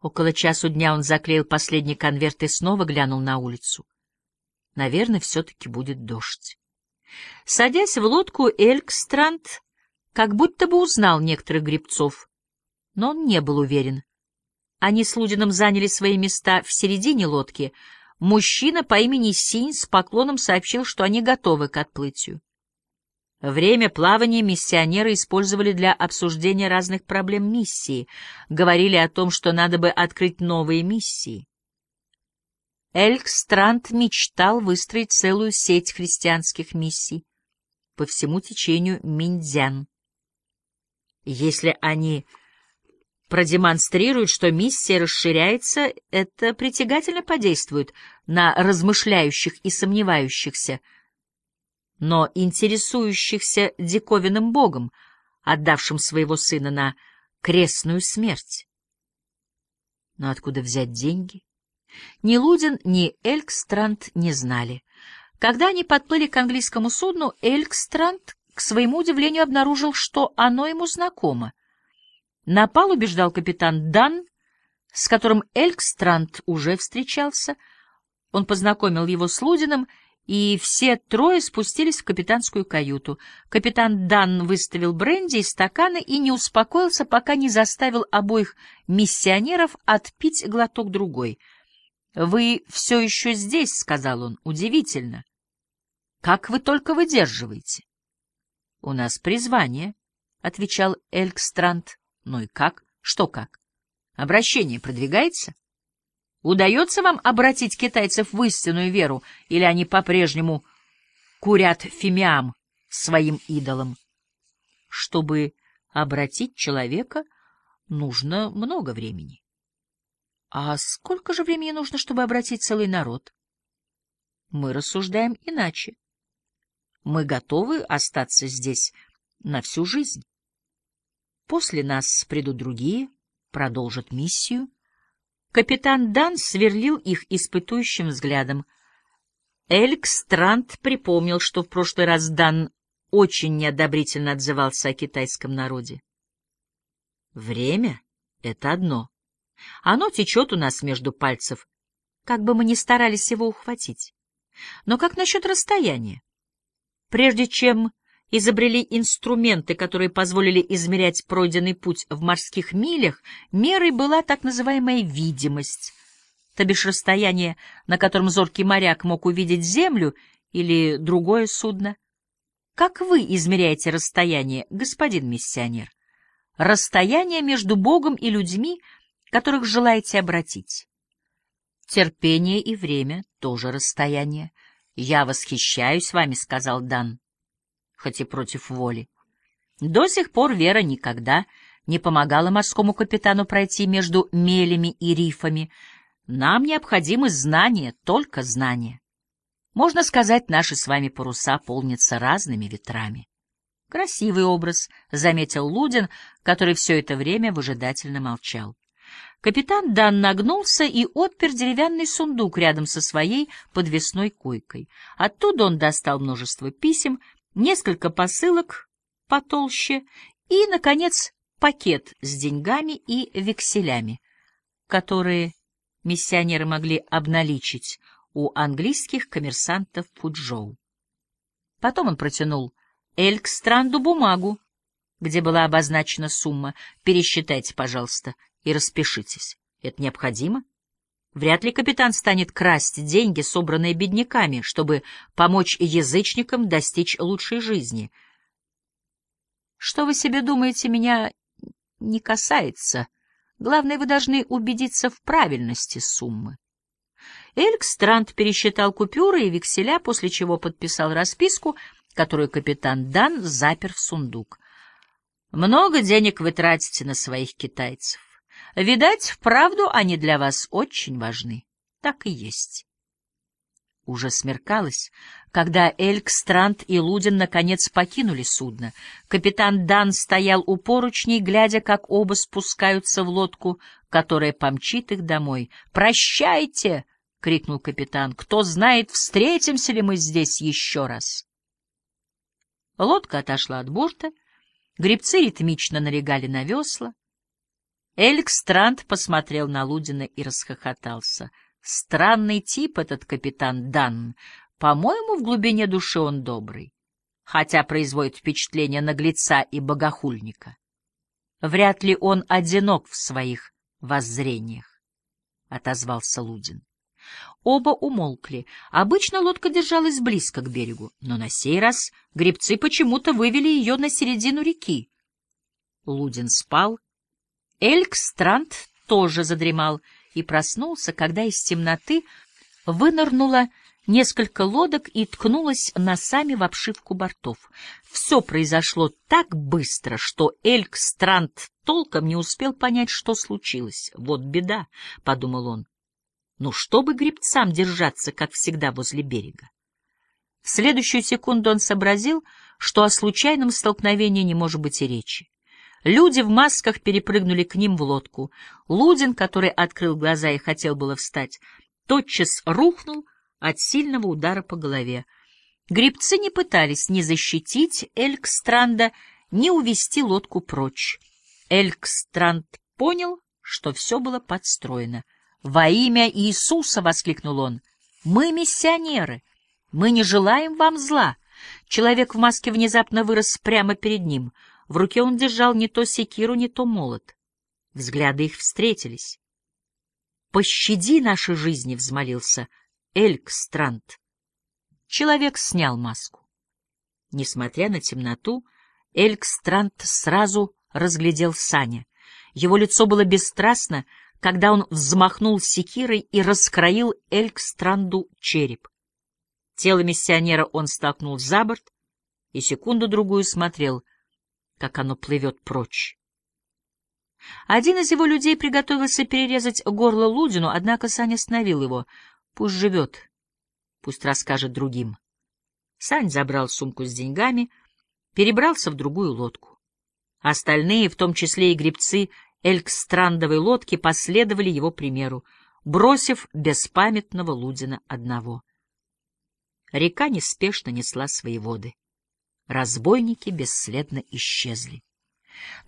Около часу дня он заклеил последний конверт и снова глянул на улицу. Наверное, все-таки будет дождь. Садясь в лодку, Элькстранд как будто бы узнал некоторых гребцов, но он не был уверен. Они с Лудином заняли свои места в середине лодки. Мужчина по имени Синь с поклоном сообщил, что они готовы к отплытию. Время плавания миссионеры использовали для обсуждения разных проблем миссии, говорили о том, что надо бы открыть новые миссии. Элькстранд мечтал выстроить целую сеть христианских миссий по всему течению Миндзян. Если они продемонстрируют, что миссия расширяется, это притягательно подействует на размышляющих и сомневающихся, но интересующихся диковинным Богом, отдавшим своего сына на крестную смерть. Но откуда взять деньги? Ни Лудин, ни Элькстранд не знали. Когда они подплыли к английскому судну, Элькстранд, к своему удивлению, обнаружил, что оно ему знакомо. На палубе ждал капитан Дан, с которым Элькстранд уже встречался. Он познакомил его с Лудином, и все трое спустились в капитанскую каюту. Капитан Дан выставил бренди и стаканы и не успокоился, пока не заставил обоих миссионеров отпить глоток другой —— Вы все еще здесь, — сказал он, — удивительно. Как вы только выдерживаете? — У нас призвание, — отвечал Элькстранд. — Ну и как? Что как? Обращение продвигается? Удается вам обратить китайцев в истинную веру, или они по-прежнему курят фимиам своим идолам? Чтобы обратить человека, нужно много времени. А сколько же времени нужно, чтобы обратить целый народ? Мы рассуждаем иначе. Мы готовы остаться здесь на всю жизнь. После нас придут другие, продолжат миссию. Капитан Дан сверлил их испытующим взглядом. Эльк Странт припомнил, что в прошлый раз Дан очень неодобрительно отзывался о китайском народе. Время — это одно. Оно течет у нас между пальцев, как бы мы ни старались его ухватить. Но как насчет расстояния? Прежде чем изобрели инструменты, которые позволили измерять пройденный путь в морских милях, мерой была так называемая видимость, то бишь расстояние, на котором зоркий моряк мог увидеть землю или другое судно. Как вы измеряете расстояние, господин миссионер? Расстояние между Богом и людьми — которых желаете обратить. Терпение и время — тоже расстояние. «Я восхищаюсь вами», — сказал Дан, хоть и против воли. До сих пор Вера никогда не помогала морскому капитану пройти между мелями и рифами. Нам необходимы знания, только знания. Можно сказать, наши с вами паруса полнятся разными ветрами. Красивый образ, — заметил Лудин, который все это время выжидательно молчал. Капитан Дан нагнулся и отпер деревянный сундук рядом со своей подвесной койкой. Оттуда он достал множество писем, несколько посылок потолще и, наконец, пакет с деньгами и векселями, которые миссионеры могли обналичить у английских коммерсантов Пуджоу. Потом он протянул Элькстранду бумагу, где была обозначена сумма. «Пересчитайте, пожалуйста, и распишитесь. Это необходимо. Вряд ли капитан станет красть деньги, собранные бедняками, чтобы помочь язычникам достичь лучшей жизни. Что вы себе думаете, меня не касается. Главное, вы должны убедиться в правильности суммы. Элькстранд пересчитал купюры и векселя, после чего подписал расписку, которую капитан Дан запер в сундук. «Много денег вы тратите на своих китайцев. Видать, вправду они для вас очень важны. Так и есть. Уже смеркалось, когда Элькстранд и Лудин наконец покинули судно. Капитан Дан стоял у поручней, глядя, как оба спускаются в лодку, которая помчит их домой. «Прощайте!» — крикнул капитан. «Кто знает, встретимся ли мы здесь еще раз?» Лодка отошла от борта, гребцы ритмично налегали на весла. Элькстранд посмотрел на Лудина и расхохотался. Странный тип этот капитан Дан. По-моему, в глубине души он добрый, хотя производит впечатление наглеца и богохульника. Вряд ли он одинок в своих воззрениях, — отозвался Лудин. Оба умолкли. Обычно лодка держалась близко к берегу, но на сей раз гребцы почему-то вывели ее на середину реки. Лудин спал. Элькстранд тоже задремал и проснулся, когда из темноты вынырнула несколько лодок и ткнулась носами в обшивку бортов. Все произошло так быстро, что Элькстранд толком не успел понять, что случилось. «Вот беда», — подумал он. Ну, чтобы гребцам держаться, как всегда, возле берега. В следующую секунду он сообразил, что о случайном столкновении не может быть и речи. Люди в масках перепрыгнули к ним в лодку. Лудин, который открыл глаза и хотел было встать, тотчас рухнул от сильного удара по голове. Гребцы не пытались ни защитить Элькстранда, ни увести лодку прочь. Элькстранд понял, что все было подстроено — «Во имя Иисуса!» — воскликнул он. «Мы миссионеры! Мы не желаем вам зла!» Человек в маске внезапно вырос прямо перед ним. В руке он держал не то секиру, не то молот. Взгляды их встретились. «Пощади наши жизни!» — взмолился Элькстранд. Человек снял маску. Несмотря на темноту, Элькстранд сразу разглядел Саня. Его лицо было бесстрастно, когда он взмахнул секирой и раскроил Элькстранду череп. Тело миссионера он столкнул за борт и секунду-другую смотрел, как оно плывет прочь. Один из его людей приготовился перерезать горло Лудину, однако Саня остановил его. Пусть живет, пусть расскажет другим. Сань забрал сумку с деньгами, перебрался в другую лодку. Остальные, в том числе и гребцы элькстрандовой лодки последовали его примеру, бросив беспамятного Лудина одного. Река неспешно несла свои воды. Разбойники бесследно исчезли.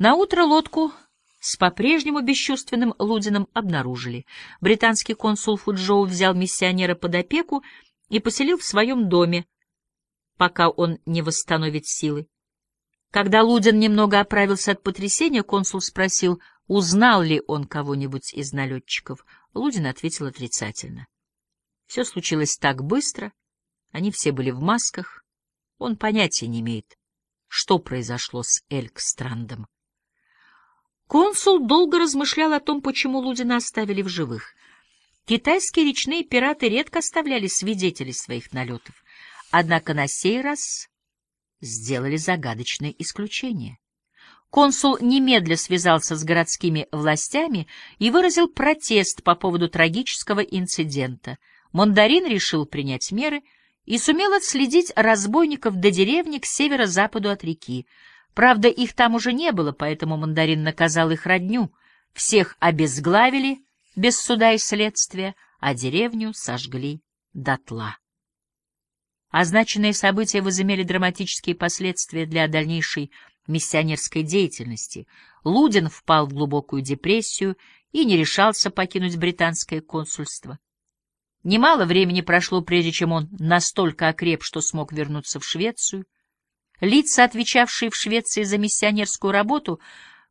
Наутро лодку с по-прежнему бесчувственным Лудином обнаружили. Британский консул Фуджоу взял миссионера под опеку и поселил в своем доме, пока он не восстановит силы. Когда Лудин немного оправился от потрясения, консул спросил, узнал ли он кого-нибудь из налетчиков. Лудин ответил отрицательно. Все случилось так быстро, они все были в масках, он понятия не имеет, что произошло с Элькстрандом. Консул долго размышлял о том, почему Лудина оставили в живых. Китайские речные пираты редко оставляли свидетелей своих налетов, однако на сей раз сделали загадочное исключение. Консул немедля связался с городскими властями и выразил протест по поводу трагического инцидента. Мандарин решил принять меры и сумел отследить разбойников до деревни к северо-западу от реки. Правда, их там уже не было, поэтому Мандарин наказал их родню. Всех обезглавили без суда и следствия, а деревню сожгли дотла. Означенные события возымели драматические последствия для дальнейшей миссионерской деятельности. Лудин впал в глубокую депрессию и не решался покинуть британское консульство. Немало времени прошло, прежде чем он настолько окреп, что смог вернуться в Швецию. Лица, отвечавшие в Швеции за миссионерскую работу,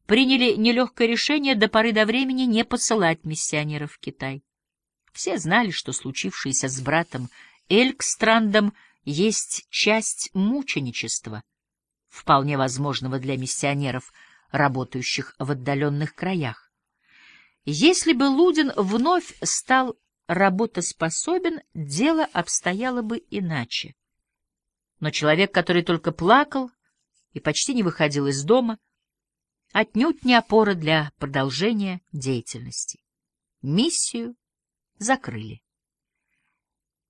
приняли нелегкое решение до поры до времени не посылать миссионеров в Китай. Все знали, что случившееся с братом Элькстрандом есть часть мученичества, вполне возможного для миссионеров, работающих в отдаленных краях. Если бы Лудин вновь стал работоспособен, дело обстояло бы иначе. Но человек, который только плакал и почти не выходил из дома, отнюдь не опора для продолжения деятельности. Миссию закрыли.